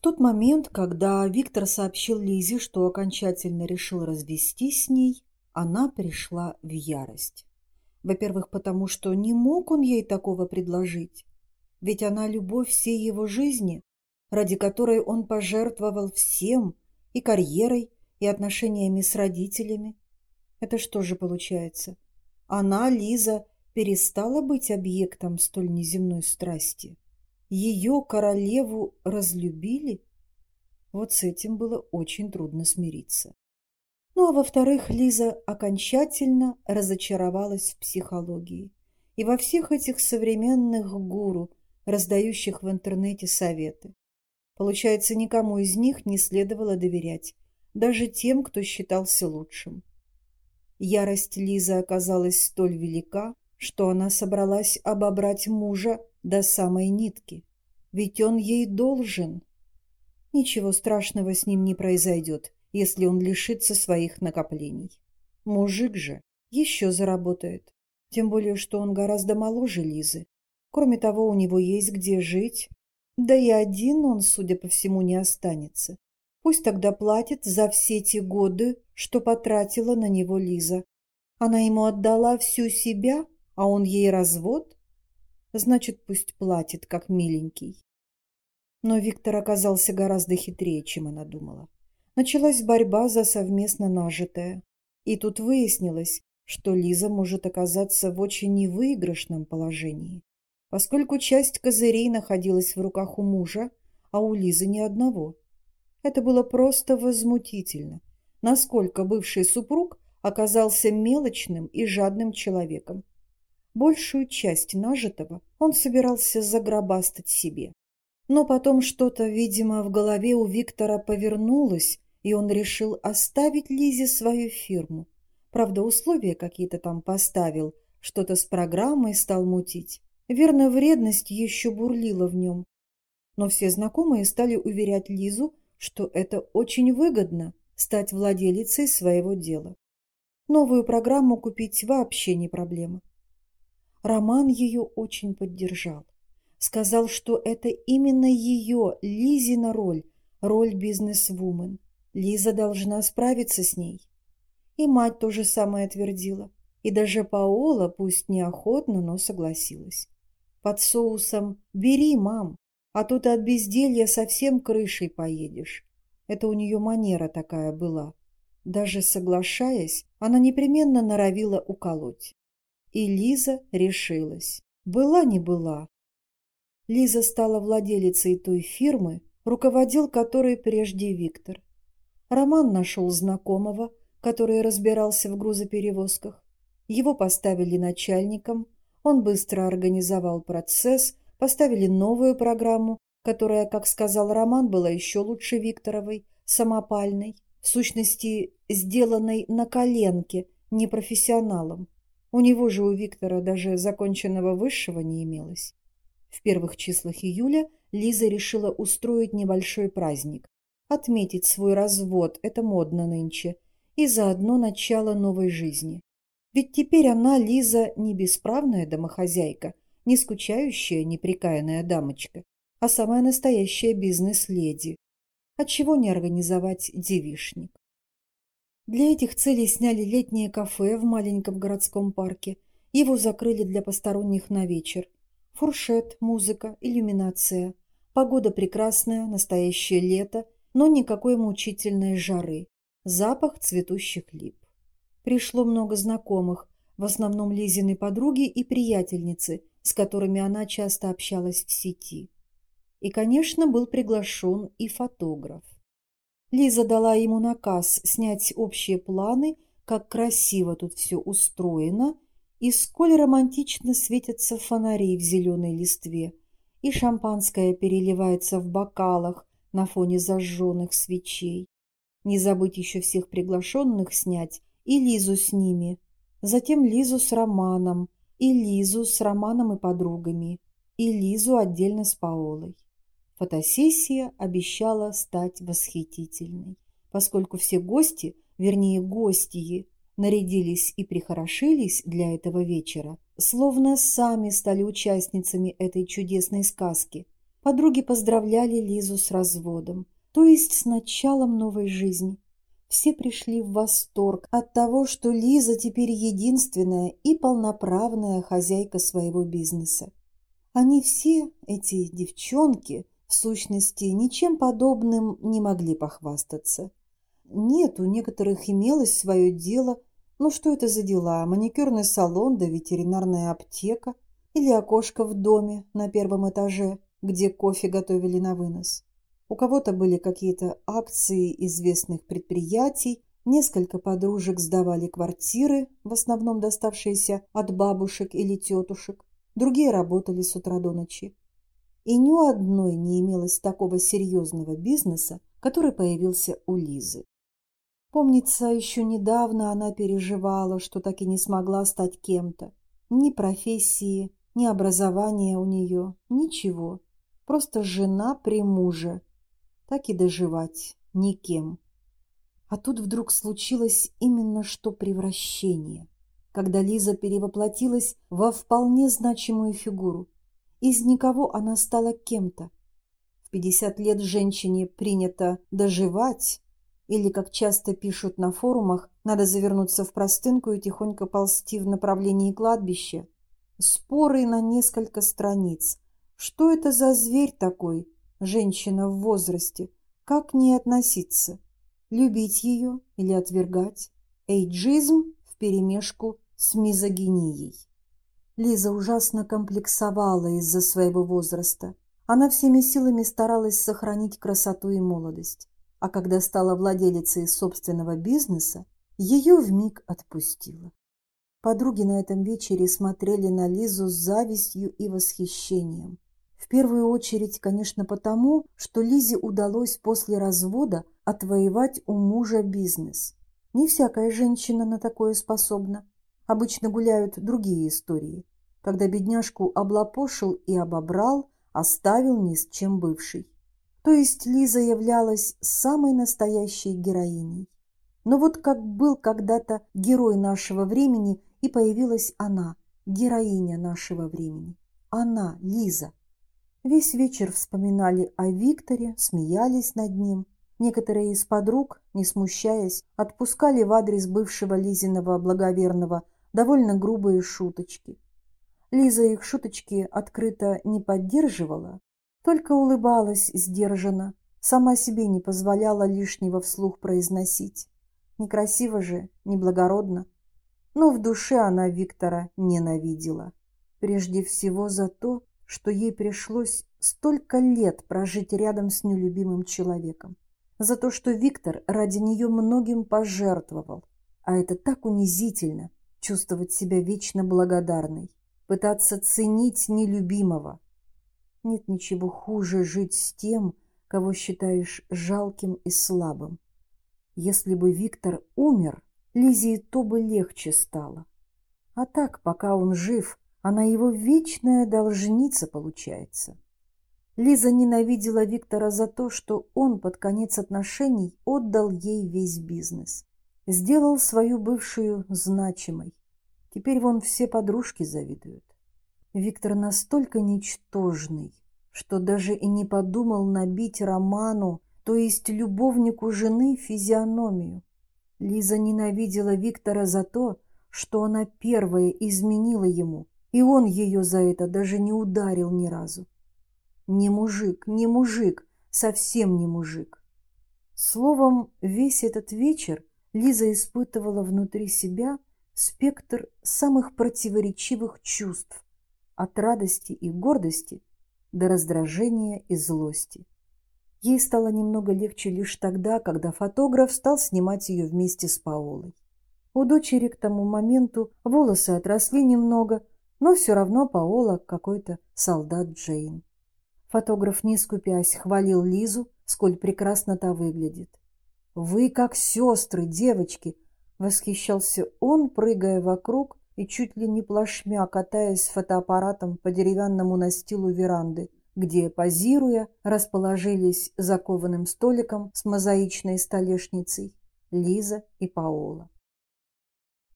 В тот момент, когда Виктор сообщил Лизе, что окончательно решил развестись с ней, она пришла в ярость. Во-первых, потому что не мог он ей такого предложить. Ведь она любовь всей его жизни, ради которой он пожертвовал всем, и карьерой, и отношениями с родителями. Это что же получается? Она, Лиза, перестала быть объектом столь неземной страсти? Ее королеву разлюбили? Вот с этим было очень трудно смириться. Ну а во-вторых, Лиза окончательно разочаровалась в психологии и во всех этих современных гуру, раздающих в интернете советы. Получается, никому из них не следовало доверять, даже тем, кто считался лучшим. Ярость Лизы оказалась столь велика, что она собралась обобрать мужа до самой нитки. Ведь он ей должен. Ничего страшного с ним не произойдет, если он лишится своих накоплений. Мужик же еще заработает. Тем более, что он гораздо моложе Лизы. Кроме того, у него есть где жить. Да и один он, судя по всему, не останется. Пусть тогда платит за все те годы, что потратила на него Лиза. Она ему отдала всю себя, а он ей развод? Значит, пусть платит, как миленький. Но Виктор оказался гораздо хитрее, чем она думала. Началась борьба за совместно нажитое. И тут выяснилось, что Лиза может оказаться в очень невыигрышном положении, поскольку часть козырей находилась в руках у мужа, а у Лизы ни одного. Это было просто возмутительно, насколько бывший супруг оказался мелочным и жадным человеком. Большую часть нажитого он собирался загробастать себе. Но потом что-то, видимо, в голове у Виктора повернулось, и он решил оставить Лизе свою фирму. Правда, условия какие-то там поставил, что-то с программой стал мутить. Верно, вредность еще бурлила в нем. Но все знакомые стали уверять Лизу, что это очень выгодно стать владелицей своего дела. Новую программу купить вообще не проблема. Роман ее очень поддержал. Сказал, что это именно ее, Лизина роль, роль бизнес-вумен. Лиза должна справиться с ней. И мать то же самое твердила. И даже Паола, пусть неохотно, но согласилась. Под соусом «Бери, мам, а то ты от безделья совсем крышей поедешь». Это у нее манера такая была. Даже соглашаясь, она непременно норовила уколоть. И Лиза решилась. Была не была. Лиза стала владелицей той фирмы, руководил которой прежде Виктор. Роман нашел знакомого, который разбирался в грузоперевозках. Его поставили начальником, он быстро организовал процесс, поставили новую программу, которая, как сказал Роман, была еще лучше Викторовой, самопальной, в сущности, сделанной на коленке, непрофессионалом. У него же у Виктора даже законченного высшего не имелось. В первых числах июля Лиза решила устроить небольшой праздник, отметить свой развод, это модно нынче, и заодно начало новой жизни. Ведь теперь она, Лиза, не бесправная домохозяйка, не скучающая, неприкаянная дамочка, а самая настоящая бизнес-леди. Отчего не организовать девишник? Для этих целей сняли летнее кафе в маленьком городском парке. Его закрыли для посторонних на вечер. Фуршет, музыка, иллюминация. Погода прекрасная, настоящее лето – но никакой мучительной жары, запах цветущих лип. Пришло много знакомых, в основном Лизины подруги и приятельницы, с которыми она часто общалась в сети. И, конечно, был приглашен и фотограф. Лиза дала ему наказ снять общие планы, как красиво тут все устроено, и сколь романтично светятся фонари в зеленой листве, и шампанское переливается в бокалах, на фоне зажженных свечей. Не забыть еще всех приглашенных снять и Лизу с ними, затем Лизу с Романом, и Лизу с Романом и подругами, и Лизу отдельно с Паолой. Фотосессия обещала стать восхитительной, поскольку все гости, вернее гостьи, нарядились и прихорошились для этого вечера, словно сами стали участницами этой чудесной сказки – Подруги поздравляли Лизу с разводом, то есть с началом новой жизни. Все пришли в восторг от того, что Лиза теперь единственная и полноправная хозяйка своего бизнеса. Они все, эти девчонки, в сущности, ничем подобным не могли похвастаться. Нет, у некоторых имелось свое дело. Ну что это за дела? Маникюрный салон да ветеринарная аптека? Или окошко в доме на первом этаже, где кофе готовили на вынос? У кого-то были какие-то акции известных предприятий, несколько подружек сдавали квартиры, в основном доставшиеся от бабушек или тетушек, другие работали с утра до ночи. И ни у одной не имелось такого серьезного бизнеса, который появился у Лизы. Помнится, еще недавно она переживала, что так и не смогла стать кем-то. Ни профессии, ни образования у нее, ничего. Просто жена при муже, так и доживать никем. А тут вдруг случилось именно что превращение, когда Лиза перевоплотилась во вполне значимую фигуру. Из никого она стала кем-то. В 50 лет женщине принято доживать, или, как часто пишут на форумах, надо завернуться в простынку и тихонько ползти в направлении кладбища. Споры на несколько страниц. Что это за зверь такой, женщина в возрасте, как к ней относиться? Любить ее или отвергать? Эйджизм вперемешку с мизогинией. Лиза ужасно комплексовала из-за своего возраста. Она всеми силами старалась сохранить красоту и молодость. А когда стала владелицей собственного бизнеса, ее вмиг отпустила. Подруги на этом вечере смотрели на Лизу с завистью и восхищением. В первую очередь, конечно, потому, что Лизе удалось после развода отвоевать у мужа бизнес. Не всякая женщина на такое способна. Обычно гуляют другие истории, когда бедняжку облапошил и обобрал, оставил ни с чем бывший. То есть Лиза являлась самой настоящей героиней. Но вот как был когда-то герой нашего времени, и появилась она, героиня нашего времени. Она, Лиза. Весь вечер вспоминали о Викторе, смеялись над ним. Некоторые из подруг, не смущаясь, отпускали в адрес бывшего Лизиного благоверного довольно грубые шуточки. Лиза их шуточки открыто не поддерживала, только улыбалась сдержанно, сама себе не позволяла лишнего вслух произносить. Некрасиво же, неблагородно. Но в душе она Виктора ненавидела. Прежде всего за то, что ей пришлось столько лет прожить рядом с нелюбимым человеком, за то, что Виктор ради нее многим пожертвовал. А это так унизительно – чувствовать себя вечно благодарной, пытаться ценить нелюбимого. Нет ничего хуже жить с тем, кого считаешь жалким и слабым. Если бы Виктор умер, Лизе то бы легче стало. А так, пока он жив, она его вечная должница получается. Лиза ненавидела Виктора за то, что он под конец отношений отдал ей весь бизнес. Сделал свою бывшую значимой. Теперь вон все подружки завидуют. Виктор настолько ничтожный, что даже и не подумал набить Роману, то есть любовнику жены, физиономию. Лиза ненавидела Виктора за то, что она первая изменила ему, и он ее за это даже не ударил ни разу. Не мужик, не мужик, совсем не мужик. Словом, весь этот вечер Лиза испытывала внутри себя спектр самых противоречивых чувств, от радости и гордости до раздражения и злости. Ей стало немного легче лишь тогда, когда фотограф стал снимать ее вместе с Паолой. У дочери к тому моменту волосы отросли немного, но все равно Паола какой-то солдат Джейн. Фотограф, не скупясь, хвалил Лизу, сколь прекрасно та выглядит. «Вы как сестры, девочки!» — восхищался он, прыгая вокруг и чуть ли не плашмя катаясь фотоаппаратом по деревянному настилу веранды, где, позируя, расположились за кованым столиком с мозаичной столешницей Лиза и Паола.